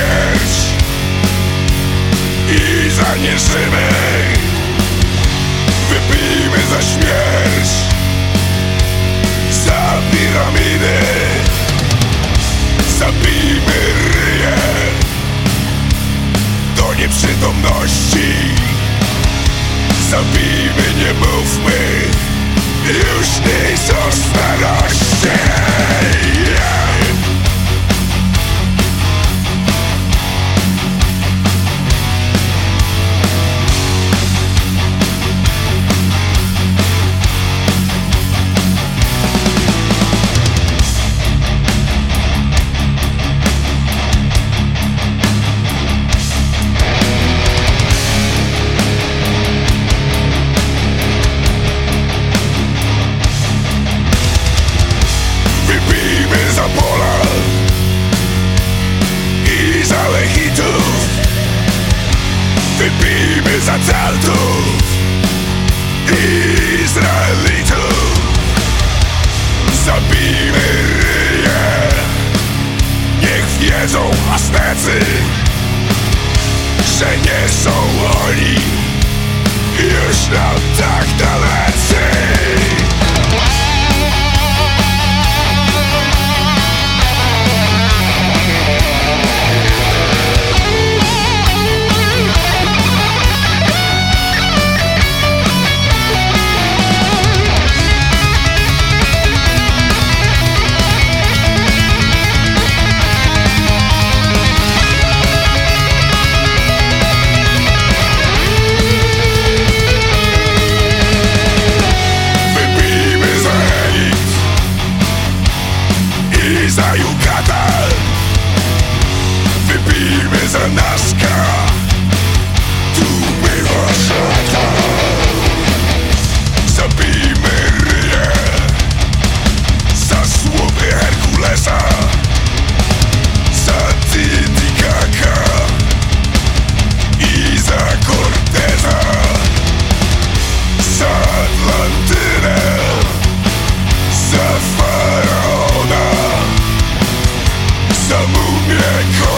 śmierć I zanieszymy Wypijmy za śmierć Za piramidy. Zabijmy ryje Do nieprzytomności. Zabijmy, nie mówmy Już nie zostarości is so horny Here's no technology Wypij za Jukatan Wypijmy za Naska. the moonlit